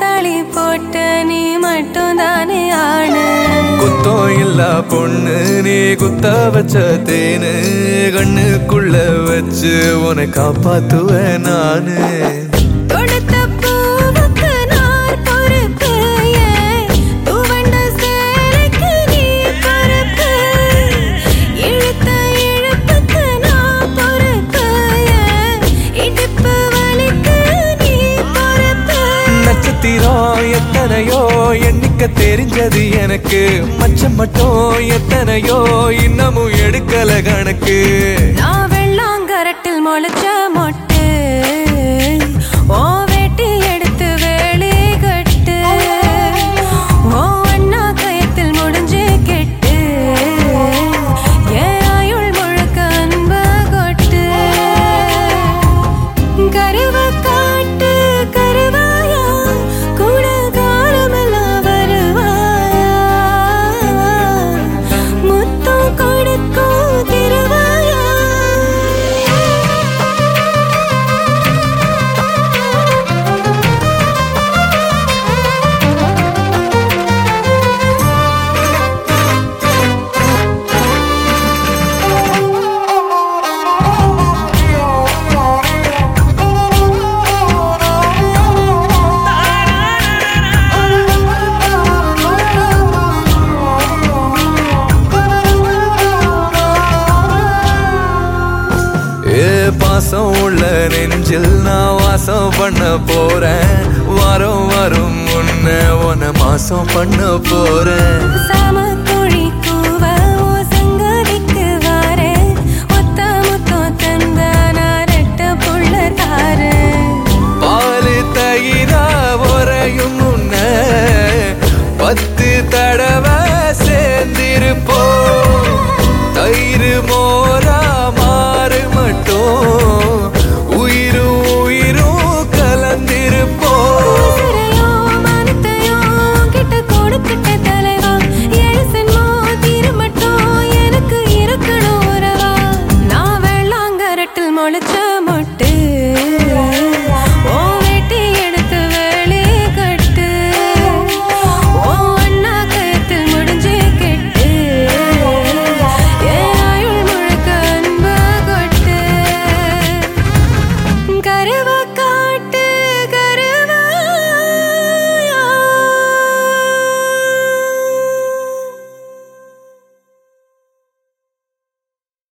தளி போட்ட நீ மட்டும் தானே ஆணு குத்தம் இல்ல பொண்ணு நீ குத்த வச்ச தேனு. கண்ணுக்குள்ள வச்சு உன காப்பாத்துவேன் நானு. தெரிஞ்சது எனக்கு. மச்சம் மட்டும் எத்தனையோ இன்னமும் எடுக்கல கணக்கு. பாசம் உள்ள நெஞ்சில் நான் வாசம் பண்ண போறேன். வாரம் வரும் முன்ன உன மாசம் பண்ண போறேன்.